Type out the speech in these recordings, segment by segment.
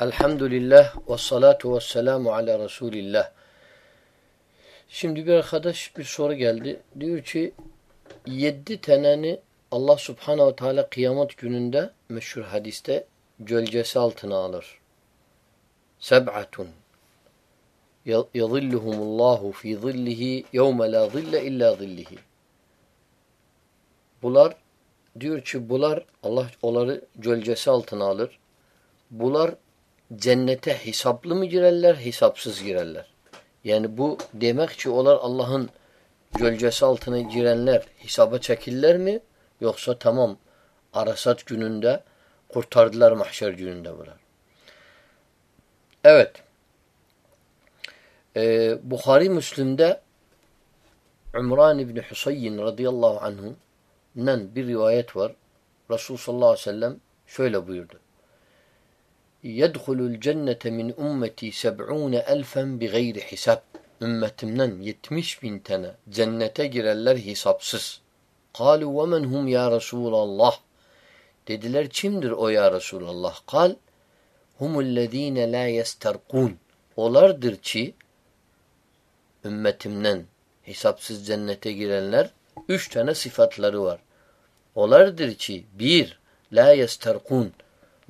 Elhamdülillah ve salatu ve selamu ala Resulillah. Şimdi bir arkadaş bir soru geldi. Diyor ki yedi teneni Allah subhanehu ve teala kıyamet gününde meşhur hadiste gölgesi altına alır. Seb'atun yadhilluhumullahu fi zillihi yevme la zille illa zillihi. Bunlar diyor ki bunlar Allah onları gölgesi altına alır. Bunlar cennete hesaplı mı girerler, hesapsız girerler. Yani bu demek ki onlar Allah'ın gölgesi altına girenler hesaba çekiller mi? Yoksa tamam Arasat gününde kurtardılar mahşer gününde bunlar. Evet. Ee, Bukhari Müslim'de Umran İbni Hüseyin radıyallahu anhu'ndan bir rivayet var. Resul sallallahu aleyhi ve sellem şöyle buyurdu. Yedhulul cennete min ummeti seb'une elfen bi gayri hisab. Ümmetimden 70 bin tane cennete girerler hesapsız. Kalu ve men hum ya Resulallah. Dediler kimdir o ya Resulallah? Kal humullezine la yesterkun. Olardır ki ümmetimden hesapsız cennete girenler üç tane sıfatları var. Olardır ki bir la yesterkun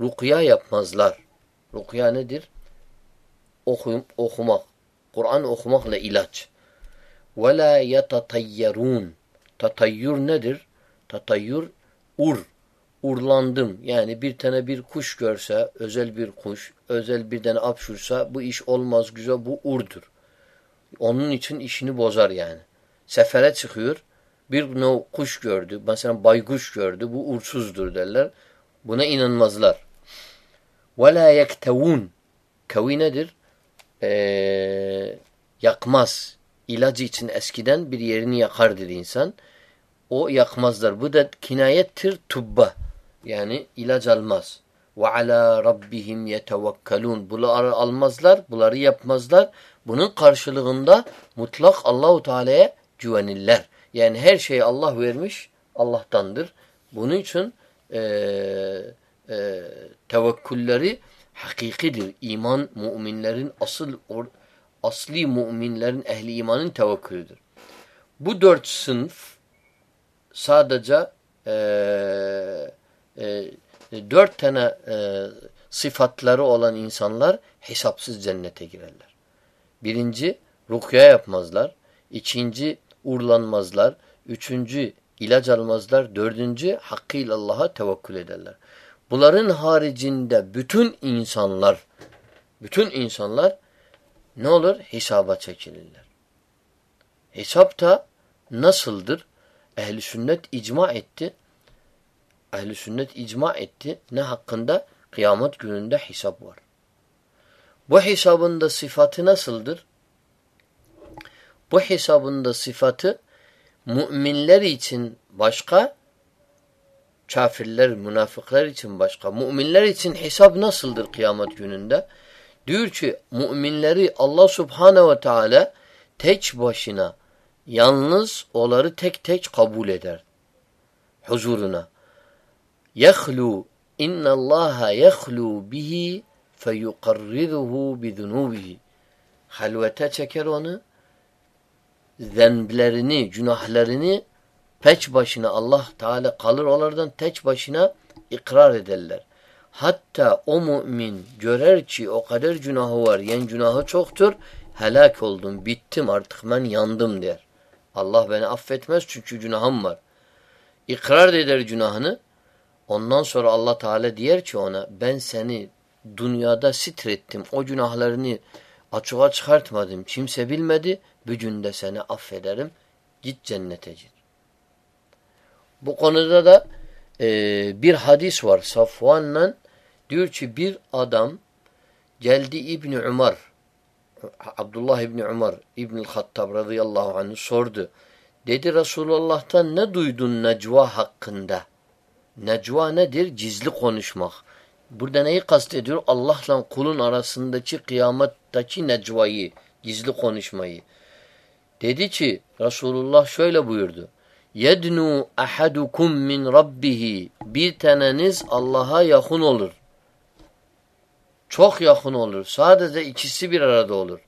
Rukya yapmazlar. Rukya nedir? Okuyum, okumak. Kur'an okumakla ilaç. La yetatayyarun. Tatayyur nedir? Tatayyur ur. Urlandım. Yani bir tane bir kuş görse, özel bir kuş, özel bir tane apşursa bu iş olmaz güzel bu urdur. Onun için işini bozar yani. Sefere çıkıyor. Bir kuş gördü. Mesela baykuş gördü. Bu ursuzdur derler. Buna inanmazlar. Ve la yektevun. Kevi nedir? Ee, yakmaz. İlacı için eskiden bir yerini yakar dedi insan. O yakmazlar. Bu da kinayettir tubba. Yani ilaç almaz. Ve ala rabbihim yetevekkelun. Bunları almazlar, bunları yapmazlar. Bunun karşılığında mutlak Allahu Teala'ya güvenirler. Yani her şeyi Allah vermiş, Allah'tandır. Bunun için eee e, tevekkülleri hakikidir. İman müminlerin asıl or, asli müminlerin ehli imanın tevekkülüdür. Bu dört sınıf sadece e, e, dört tane e, sıfatları olan insanlar hesapsız cennete girerler. Birinci, rukya yapmazlar. İkinci, urlanmazlar. Üçüncü, ilaç almazlar. Dördüncü, hakkıyla Allah'a tevekkül ederler. Bunların haricinde bütün insanlar bütün insanlar ne olur? Hesaba çekilirler. Hesap da nasıldır? Ehli sünnet icma etti. Ehli sünnet icma etti. Ne hakkında? Kıyamet gününde hesap var. Bu hesabın da sıfatı nasıldır? Bu hesabın da sıfatı müminler için başka, kafirler, münafıklar için başka. Müminler için hesap nasıldır kıyamet gününde? Diyor ki müminleri Allah subhanehu ve teala tek başına yalnız onları tek tek kabul eder. Huzuruna. Yehlu innallaha yehlu bihi feyukarriruhu bizunubihi. Halvete çeker onu. Zenblerini, günahlarını Teç başına Allah Teala kalır onlardan teç başına ikrar ederler. Hatta o mümin görer ki o kadar günahı var, yani günahı çoktur, helak oldum, bittim artık ben yandım der. Allah beni affetmez çünkü günahım var. İkrar eder günahını. Ondan sonra Allah Teala diyer ki ona ben seni dünyada sitrettim. O günahlarını açığa çıkartmadım. Kimse bilmedi. Bugün de seni affederim. Git cennete git. Bu konuda da e, bir hadis var Safvan'la diyor ki bir adam geldi İbni Umar Abdullah İbni Umar İbni Hattab radıyallahu anh sordu. Dedi Resulullah'tan ne duydun necva hakkında? Necva nedir? Gizli konuşmak. Burada neyi kastediyor? Allah'la kulun arasındaki kıyametteki necvayı, gizli konuşmayı. Dedi ki Resulullah şöyle buyurdu. Yednu ahadukum min rabbihi. Bir taneniz Allah'a yakın olur. Çok yakın olur. Sadece ikisi bir arada olur.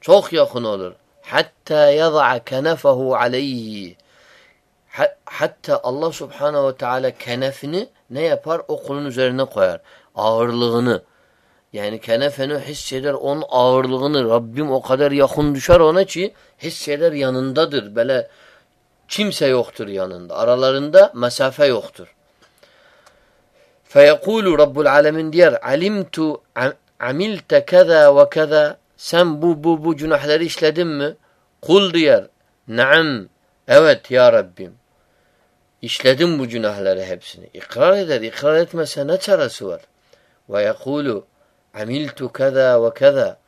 Çok yakın olur. Hatta yada'a kenefehu aleyhi. Hatta Allah subhanehu ve teala kenefini ne yapar? O kulun üzerine koyar. Ağırlığını. Yani kenefeni hisseder onun ağırlığını. Rabbim o kadar yakın düşer ona ki hisseder yanındadır. Böyle kimse yoktur yanında. Aralarında mesafe yoktur. Feyekulu Rabbul Alemin diyer alimtu amilte keza ve keza sen bu bu bu günahları işledin mi? Kul diyer naam evet ya Rabbim işledim bu günahları hepsini. İkrar eder. İkrar etmese ne çaresi var? Ve yekulu amiltu keza ve keza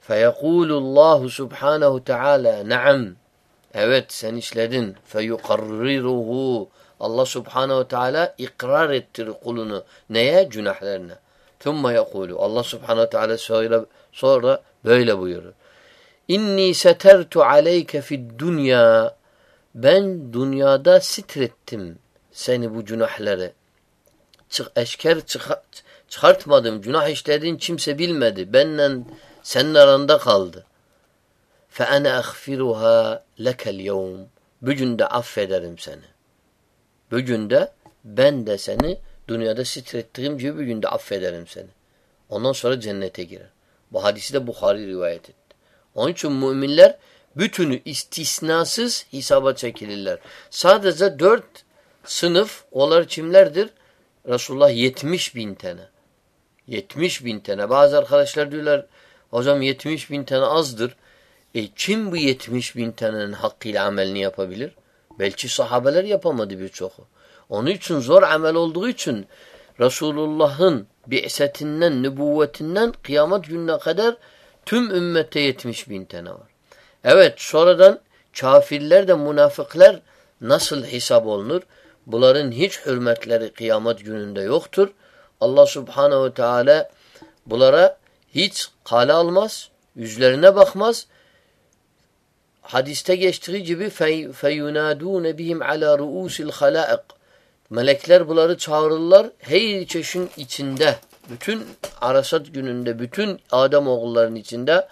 feyekulu Allah subhanehu teala naam evet sen işledin feyukarriruhu Allah subhanehu teala ikrar ettirir kulunu. Neye? Günahlarına. Thumma yekulu. Allah subhanehu teala sonra, sonra böyle buyurur. İnni setertu aleyke fid dünya. Ben dünyada sitrettim seni bu günahları. Çık, eşker çıkart, çıkartmadım. Günah işlediğin kimse bilmedi. Benle senin aranda kaldı. فَاَنَا اَغْفِرُهَا لَكَ الْيَوْمِ Bugün de affederim seni. Bugün de ben de seni dünyada sitrettiğim gibi bugün de affederim seni. Ondan sonra cennete girer. Bu hadisi de Bukhari rivayet etti. Onun için müminler bütünü istisnasız hesaba çekilirler. Sadece dört sınıf onlar kimlerdir? Resulullah 70 bin tane. 70 bin tane. Bazı arkadaşlar diyorlar hocam 70 bin tane azdır. E kim bu 70 bin tanenin hakkıyla amelini yapabilir? Belki sahabeler yapamadı birçoğu. Onun için zor amel olduğu için Resulullah'ın bi'setinden, nübüvvetinden kıyamet gününe kadar tüm ümmette 70 bin tane var. Evet sonradan kafirler de münafıklar nasıl hesap olunur? Bunların hiç hürmetleri kıyamet gününde yoktur. Allah subhanehu ve teala bunlara hiç kale almaz, yüzlerine bakmaz hadiste geçtiği gibi feyunadun bihim ala ruusil halaik. Melekler bunları çağırırlar her çeşin içinde. Bütün arasat gününde, bütün Adem oğullarının içinde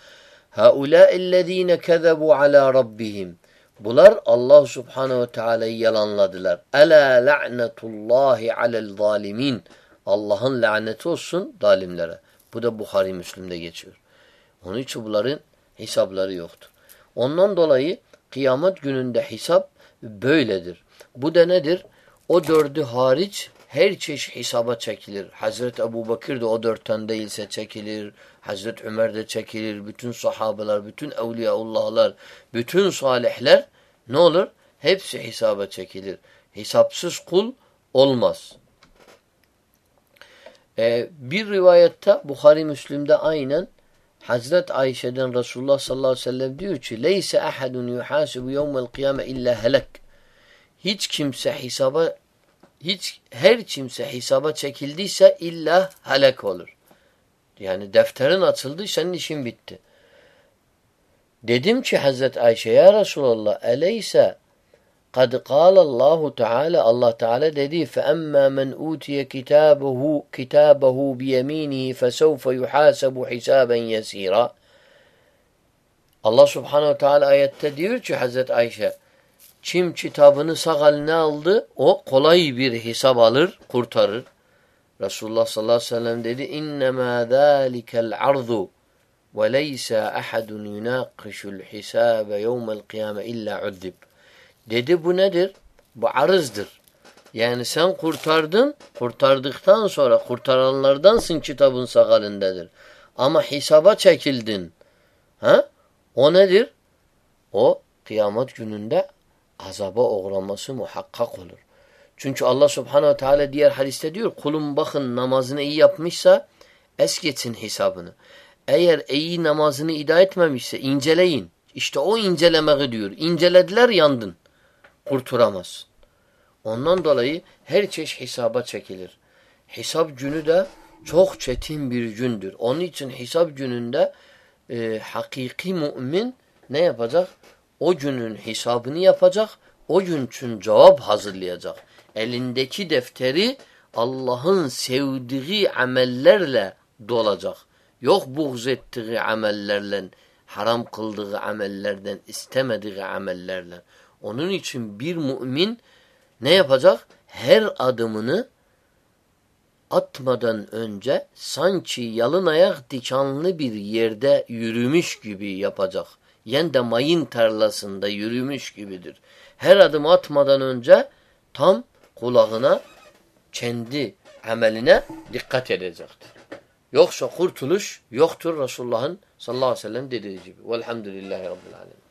haulaellezine kezebu ala rabbihim. Bunlar Allah subhanehu ve teala'yı yalanladılar. Ela la'netullahi alel zalimin. Allah'ın laneti olsun zalimlere. Bu da Bukhari Müslim'de geçiyor. Onun için bunların hesapları yoktur. Ondan dolayı kıyamet gününde hesap böyledir. Bu da nedir? O dördü hariç her çeşit hesaba çekilir. Hazreti Ebu Bakır da o dörtten değilse çekilir. Hazreti Ömer de çekilir. Bütün sahabeler, bütün evliyaullahlar, bütün salihler ne olur? Hepsi hesaba çekilir. Hesapsız kul olmaz. Ee, bir rivayette Bukhari Müslim'de aynen Hazret Ayşe'den Resulullah sallallahu aleyhi ve sellem diyor ki Leyse ahadun yuhasibu yevmel kıyame illa helek. Hiç kimse hesaba hiç her kimse hesaba çekildiyse illa helek olur. Yani defterin açıldı senin işin bitti. Dedim ki Hazret Ayşe ya Resulallah eleyse kad kâle Allahu Teala Allah Teala dedi fe emmâ men utiye kitabehu kitabehu bi yeminihi fesevfe yuhasabu hisaben yesira. Allah Subhanahu Teala ayette diyor ki Hazret Ayşe kim kitabını sağ eline aldı o kolay bir hesap alır, kurtarır. Resulullah sallallahu aleyhi ve sellem dedi innemâ zâlikel arzu ve leysa ahadun yunâkışul hisâbe yevmel kıyame illa uzzib. Dedi bu nedir? Bu arızdır. Yani sen kurtardın, kurtardıktan sonra kurtaranlardansın kitabın sakalindedir. Ama hesaba çekildin. Ha? O nedir? O kıyamet gününde azaba uğraması muhakkak olur. Çünkü Allah subhanehu teala diğer hadiste diyor kulum bakın namazını iyi yapmışsa es geçsin hesabını. Eğer iyi namazını ida etmemişse inceleyin. İşte o incelemeyi diyor. İncelediler yandın kurturamaz. Ondan dolayı her çeşit hesaba çekilir. Hesap günü de çok çetin bir gündür. Onun için hesap gününde e, hakiki mümin ne yapacak? O günün hesabını yapacak. O gün için cevap hazırlayacak. Elindeki defteri Allah'ın sevdiği amellerle dolacak. Yok buğz ettiği amellerle, haram kıldığı amellerden, istemediği amellerle. Onun için bir mümin ne yapacak? Her adımını atmadan önce sanki yalın ayak dikanlı bir yerde yürümüş gibi yapacak. Yen de mayın tarlasında yürümüş gibidir. Her adım atmadan önce tam kulağına kendi ameline dikkat edecektir. Yoksa kurtuluş yoktur Resulullah'ın sallallahu aleyhi ve sellem dediği gibi. Velhamdülillahi Rabbil Alemin.